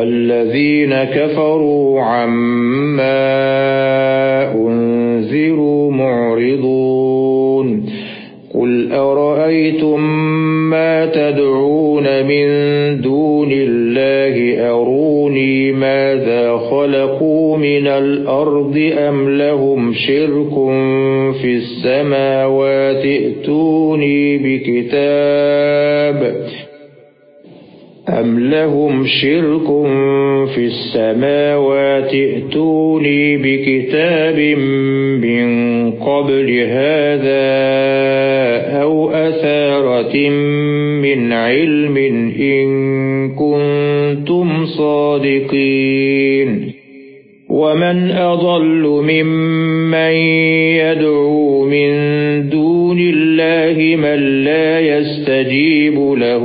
وَالَّذِينَ كَفَرُوا عَمَّا أُنذِرُوا مُعْرِضُونَ. قُلْ أَرَأَيْتُم مَّا تَدْعُونَ مِن دُونِ اللَّهِ؟ أَرُونِي مَاذَا خَلَقُوا مِنَ الْأَرْضِ أَمْ لَهُمْ شِرْكٌ فِي السَّمَاوَاتِ؟ ائْتُونِي بِكِتَابٍ أَمْ لَهُمْ شِرْكٌ فِي السَّمَاوَاتِ ائْتُونِي بِكِتَابٍ مِّن قَبْلِ هَٰذَا أَوْ أَثَارَةٍ مِّنْ عِلْمٍ إِن كُنتُمْ صَادِقِينَ وَمَنْ أَضَلُّ مِمَّن يَدْعُو مِن دُونِ اللَّهِ مَن لَّا يَسْتَجِيبُ لَهُ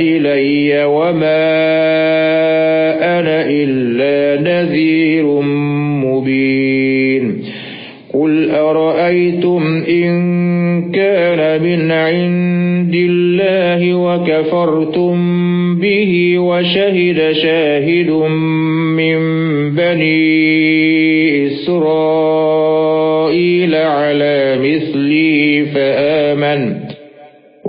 إِلَيَّ وَمَا أَنَا إِلَّا نَذِيرٌ مُبِينٌ. قُلْ أَرَأَيْتُمْ إِنْ كَانَ مِنْ عِندِ اللَّهِ وَكَفَرْتُمْ بِهِ وَشَهِدَ شَاهِدٌ مِنْ بَنِي إِسْرَائِيلَ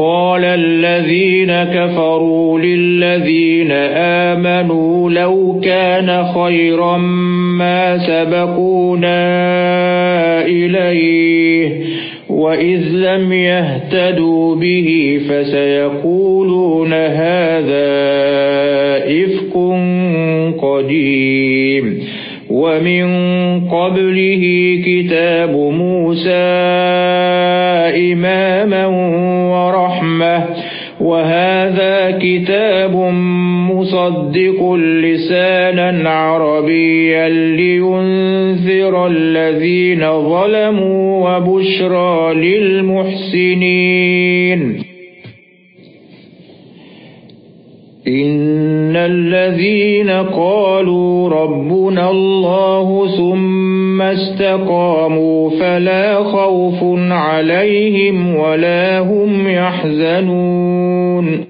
وَقَالَ الَّذِينَ كَفَرُوا لِلَّذِينَ آمَنُوا لَوْ كَانَ خَيْرًا مَا سَبَقُونَا إِلَيْهِ وَإِذْ لَمْ يَهْتَدُوا بِهِ فَسَيَقُولُونَ هَذَا إِفْكٌ قَدِيمٌ وَمِنْ قَبْلِهِ كِتَابُ مُوسَى إِمَامًا وَرَحْمَةً. وَهَذَا كِتَابٌ مُصَدِّقٌ لِسَانًا عَرَبِيًّا لِيُنذِرَ الَّذِينَ ظَلَمُوا وَبُشْرَى لِلْمُحْسِنِينَ. إِنَّ الَّذِينَ قَالُوا رَبُّنَا اللَّهُ ثُمَّ اسْتَقَامُوا فَلَا خَوْفٌ عَلَيْهِمْ وَلَا هُمْ يَحْزَنُونَ.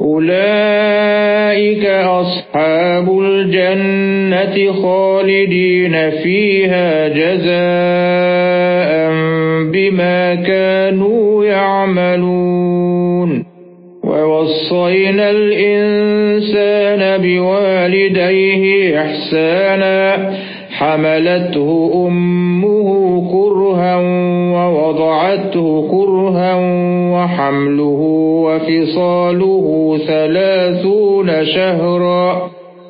أُولَئِكَ أَصْحَابُ الْجَنَّةِ خَالِدِينَ فِيهَا جَزَاءً بِمَا كَانُوا يَعْمَلُونَ. وَوَصَّيْنَا الْإِنسَانَ بِوَالِدَيْهِ إِحْسَانًا حملته أمه كرها ووضعته كرها وحمله وفصاله ثلاثون شهرا.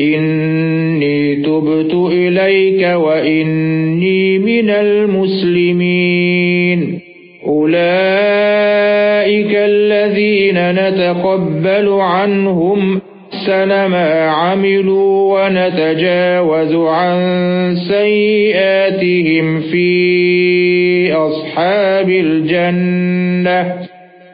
إني تبت إليك وإني من المسلمين. أولئك الذين نتقبل عنهم أحسن ما عملوا ونتجاوز عن سيئاتهم في أصحاب الجنة.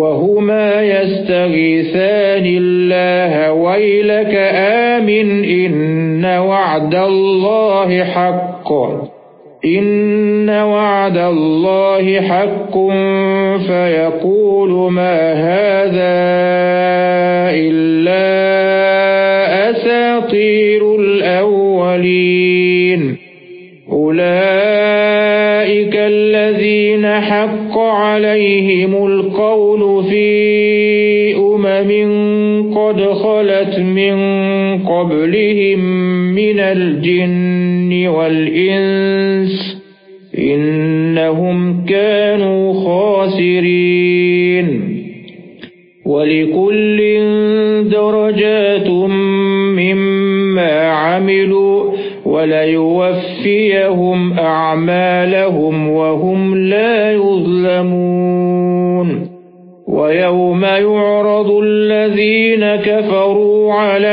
وهما يستغيثان الله ويلك آمن إن وعد الله حق إن وعد الله حق فيقول ما هذا إلا أساطير الأولين أولئك الذين حق عليهم من قبلهم من الجن والإنس إنهم كانوا خاسرين. ولكل درجات مما عملوا وليوفيهم أعمالهم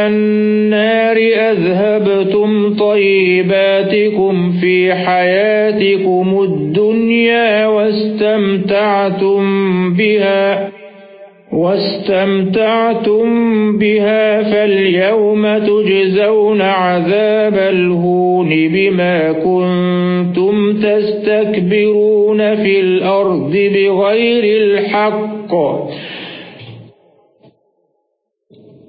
النَّارِ أَذْهَبْتُمْ طَيِّبَاتِكُمْ فِي حَيَاتِكُمُ الدُّنْيَا وَاسْتَمْتَعْتُمْ بِهَا وَاسْتَمْتَعْتُمْ بِهَا فَالْيَوْمَ تُجْزَوْنَ عَذَابَ الْهُونِ بِمَا كُنتُمْ تَسْتَكْبِرُونَ فِي الْأَرْضِ بِغَيْرِ الْحَقِّ.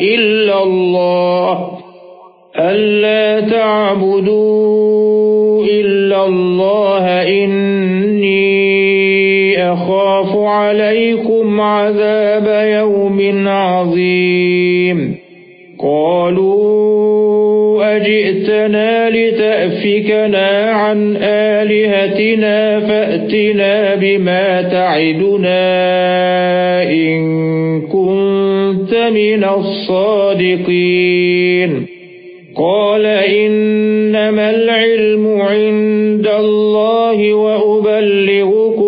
إلا الله ألا تعبدوا إلا الله إني أخاف عليكم عذاب يوم عظيم. قالوا أجئتنا لتأفكنا عن آلهتنا فأتنا بما تعدنا إن كنت من الصادقين. قال إنما العلم عند الله وأبلغكم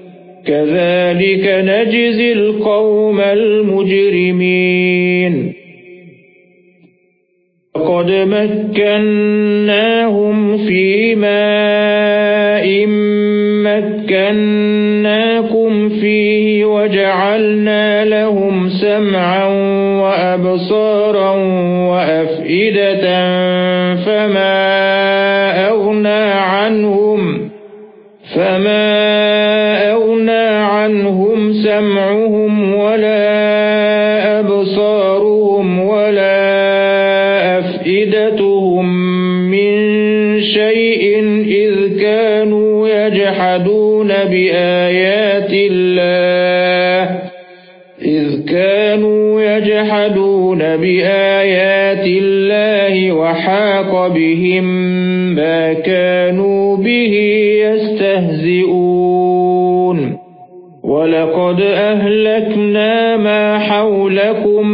كَذَلِكَ نَجْزِي الْقَوْمَ الْمُجْرِمِينَ. قَدْ مَكَّنَّاهُمْ فِي مَاءٍ مَكَّنَّاكُمْ فِيهِ وَجَعَلْنَا لَهُمْ سَمْعًا وَأَبْصَارًا وَأَفْئِدَةً فَمَا أَغْنَى عَنْهُمْ وَحَاقَ بِهِمْ مَا كَانُوا بِهِ يَسْتَهْزِئُونَ وَلَقَدْ أَهْلَكْنَا مَا حَوْلَكُمْ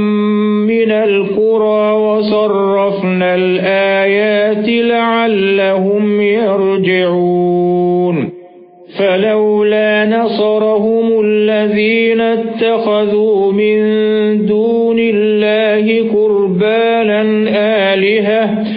مِنَ الْقُرَى وَصَرَّفْنَا الْآيَاتِ لَعَلَّهُمْ يَرْجِعُونَ فَلَوْلَا نَصَرَهُمُ الَّذِينَ اتَّخَذُوا مِن دُونِ اللَّهِ قُرْبَانًا آلِهَةً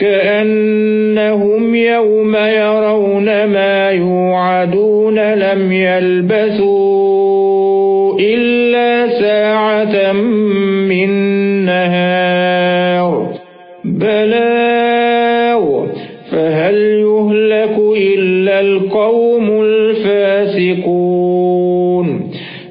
كَأَنَّهُمْ يَوْمَ يَرَوْنَ مَا يُوعَدُونَ لَمْ يَلْبَثُوا إِلَّا سَاعَةً